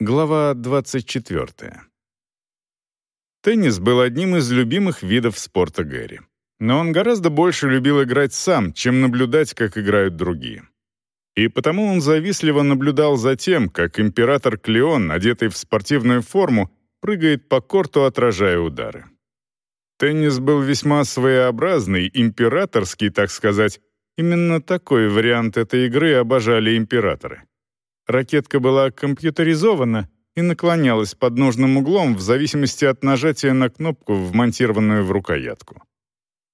Глава 24. Теннис был одним из любимых видов спорта Гэри. Но он гораздо больше любил играть сам, чем наблюдать, как играют другие. И потому он завистливо наблюдал за тем, как император Клеон, одетый в спортивную форму, прыгает по корту, отражая удары. Теннис был весьма своеобразный, императорский, так сказать. Именно такой вариант этой игры обожали императоры. Ракетка была компьютеризована и наклонялась под нужным углом в зависимости от нажатия на кнопку, вмонтированную в рукоятку.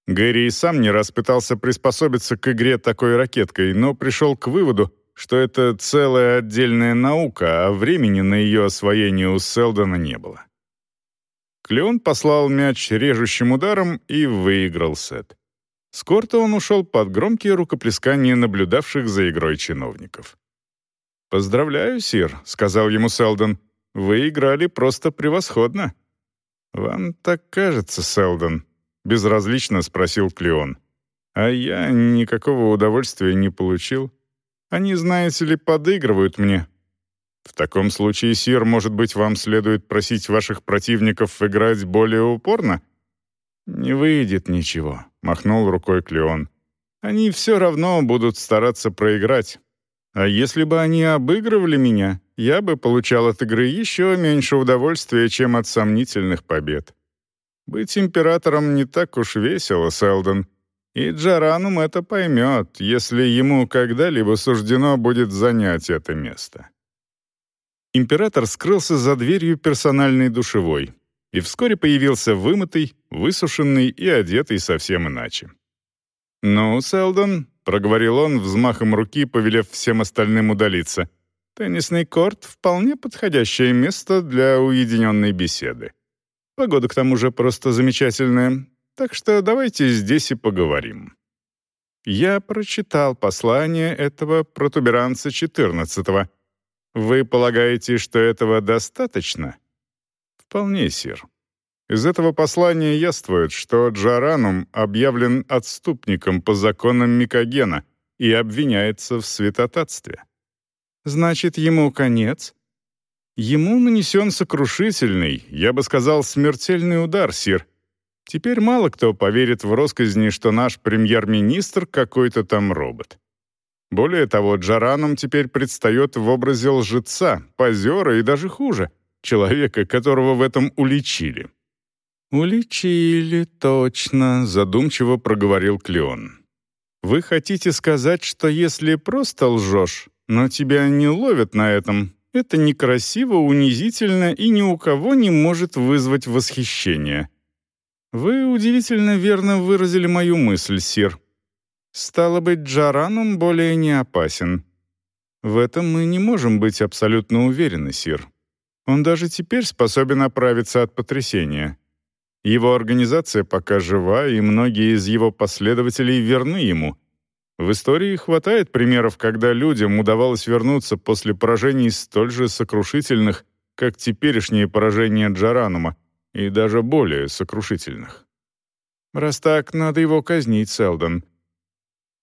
Гэри и сам не раз пытался приспособиться к игре такой ракеткой, но пришел к выводу, что это целая отдельная наука, а времени на ее освоение у Селдона не было. Клеон послал мяч режущим ударом и выиграл сет. С корта он ушел под громкие рукоплескания наблюдавших за игрой чиновников. «Поздравляю, сир», — сказал ему Селдон. «Вы играли просто превосходно». «Вам так кажется, Селдон?» — безразлично спросил Клеон. «А я никакого удовольствия не получил. Они, знаете ли, подыгрывают мне». «В таком случае, сир, может быть, вам следует просить ваших противников играть более упорно?» «Не выйдет ничего», — махнул рукой Клеон. «Они все равно будут стараться проиграть. А если бы они обыгрывали меня, я бы получал от игры еще меньше удовольствия, чем от сомнительных побед. Быть императором не так уж весело, Селдон. И Джаранум это поймет, если ему когда-либо суждено будет занять это место. Император скрылся за дверью персональной душевой и вскоре появился вымытый, высушенный и одетый совсем иначе. «Ну, Селдон, — проговорил он, взмахом руки повелев всем остальным удалиться. «Теннисный корт — вполне подходящее место для уединенной беседы. Погода, к тому же, просто замечательная, так что давайте здесь и поговорим». Я прочитал послание этого протуберанца 14 Вы полагаете, что этого достаточно? Вполне, сир. Из этого послания яствует, что Джаранум объявлен отступником по законам Микогена и обвиняется в святотатстве. Значит, ему конец? Ему нанесен сокрушительный, я бы сказал, смертельный удар, сир. Теперь мало кто поверит в росказни, что наш премьер-министр какой-то там робот. Более того, Джаранум теперь предстает в образе лжеца, позера и даже хуже, человека, которого в этом уличили. «Уличили, точно», — задумчиво проговорил Клеон. «Вы хотите сказать, что если просто лжешь, но тебя не ловят на этом, это некрасиво, унизительно и ни у кого не может вызвать восхищение?» «Вы удивительно верно выразили мою мысль, сир. Стало быть, Джаранум более не опасен. В этом мы не можем быть абсолютно уверены, сир. Он даже теперь способен оправиться от потрясения». Его организация пока жива, и многие из его последователей верны ему. В истории хватает примеров, когда людям удавалось вернуться после поражений столь же сокрушительных, как теперешние поражения Джаранума, и даже более сокрушительных. «Раз так, надо его казнить, Селдон».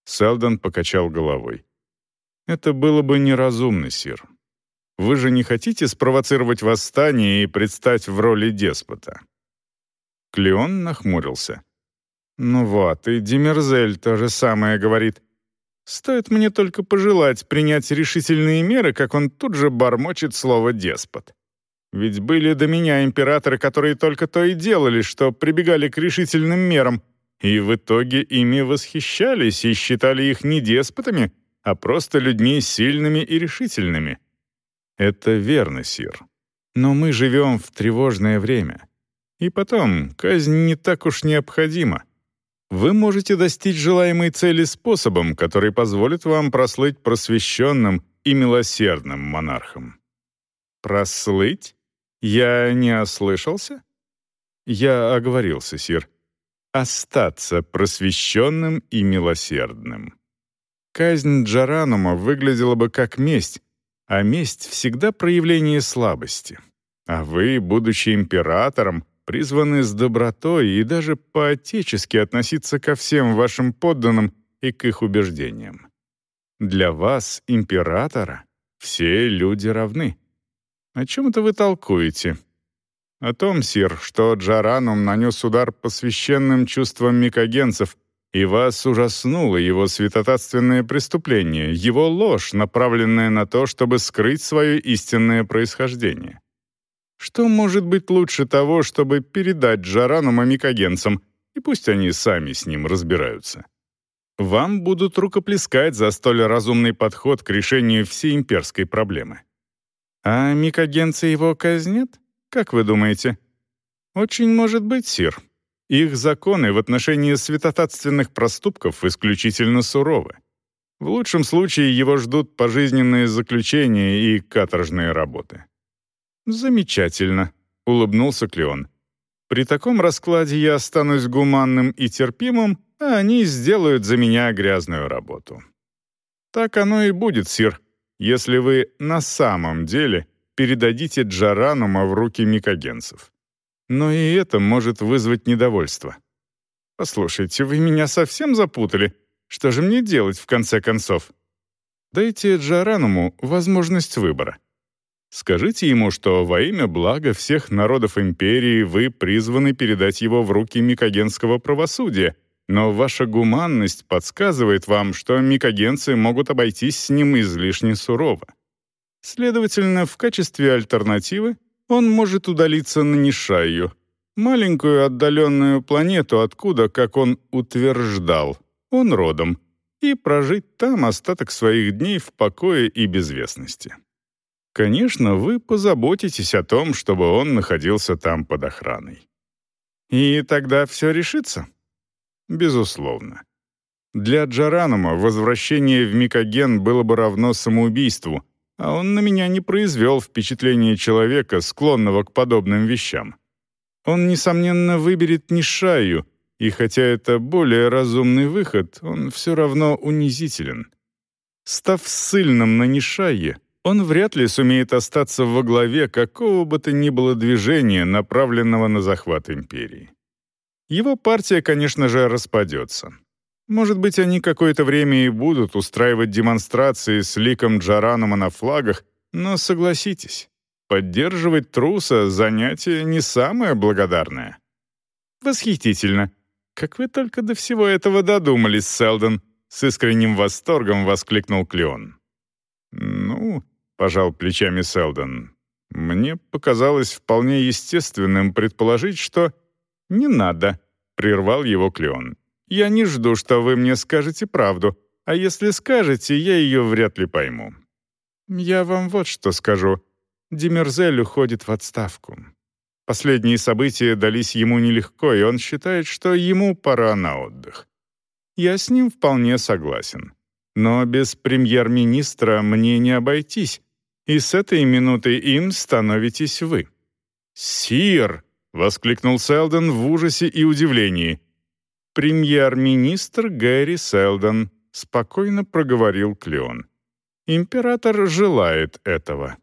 Селдон покачал головой. «Это было бы неразумно, сир. Вы же не хотите спровоцировать восстание и предстать в роли деспота?» Клеон нахмурился. «Ну вот, и Демерзель то же самое говорит. Стоит мне только пожелать принять решительные меры, как он тут же бормочет слово «деспот». Ведь были до меня императоры, которые только то и делали, что прибегали к решительным мерам, и в итоге ими восхищались и считали их не деспотами, а просто людьми сильными и решительными. Это верно, Сир. Но мы живем в тревожное время. И потом, казнь не так уж необходима. Вы можете достичь желаемой цели способом, который позволит вам прослыть просвещенным и милосердным монархом. Прослыть? Я не ослышался? Я оговорился, сир. Остаться просвещенным и милосердным. Казнь Джаранума выглядела бы как месть, а месть всегда проявление слабости. А вы, будучи императором, призваны с добротой и даже по-отечески относиться ко всем вашим подданным и к их убеждениям. Для вас, императора, все люди равны. «О чем это вы толкуете?» «О том, сир, что Джаранум нанес удар по священным чувствам микогенцев, и вас ужаснуло его святотатственное преступление, его ложь, направленная на то, чтобы скрыть свое истинное происхождение. Что может быть лучше того, чтобы передать Джаранум амикогенцам, и пусть они сами с ним разбираются?» Вам будут рукоплескать за столь разумный подход к решению всей имперской проблемы. А микогенцы его казнят? Как вы думаете? Очень может быть, сир. Их законы в отношении святотатственных проступков исключительно суровы. В лучшем случае его ждут пожизненные заключения и каторжные работы. «Замечательно», — улыбнулся Клеон. «При таком раскладе я останусь гуманным и терпимым, а они сделают за меня грязную работу. Так оно и будет, сир, если вы на самом деле передадите Джаранума в руки микогенцев. Но и это может вызвать недовольство. Послушайте, вы меня совсем запутали. Что же мне делать в конце концов? Дайте Джарануму возможность выбора. Скажите ему, что во имя блага всех народов империи вы призваны передать его в руки микогенского правосудия, но ваша гуманность подсказывает вам, что микогенцы могут обойтись с ним излишне сурово. Следовательно, в качестве альтернативы он может удалиться на Нишаю, маленькую отдаленную планету, откуда, как он утверждал, он родом, и прожить там остаток своих дней в покое и безвестности. Конечно, вы позаботитесь о том, чтобы он находился там под охраной. И тогда все решится. Безусловно. Для Джаранума возвращение в Микоген было бы равно самоубийству, а он на меня не произвел впечатление человека, склонного к подобным вещам. Он, несомненно, выберет Нишаю, и хотя это более разумный выход, он все равно унизителен. Став ссыльным на Нишае, он вряд ли сумеет остаться во главе какого бы то ни было движения, направленного на захват империи. Его партия, конечно же, распадется. Может быть, они какое-то время и будут устраивать демонстрации с ликом Джаранума на флагах, но согласитесь, поддерживать труса — занятие не самое благодарное. Восхитительно. Как вы только до всего этого додумались, Селдон, с искренним восторгом воскликнул Клеон. Ну, пожал плечами Селдон. Мне показалось вполне естественным предположить, что «Не надо», — прервал его Клеон. «Я не жду, что вы мне скажете правду, а если скажете, я ее вряд ли пойму. Я вам вот что скажу. Демерзель уходит в отставку. Последние события дались ему нелегко, и он считает, что ему пора на отдых. Я с ним вполне согласен. Но без премьер-министра мне не обойтись, и с этой минуты им становитесь вы». «Сир!» — воскликнул Селдон в ужасе и удивлении. «Премьер-министр Гэри Селдон», — спокойно проговорил Клеон. «Император желает этого».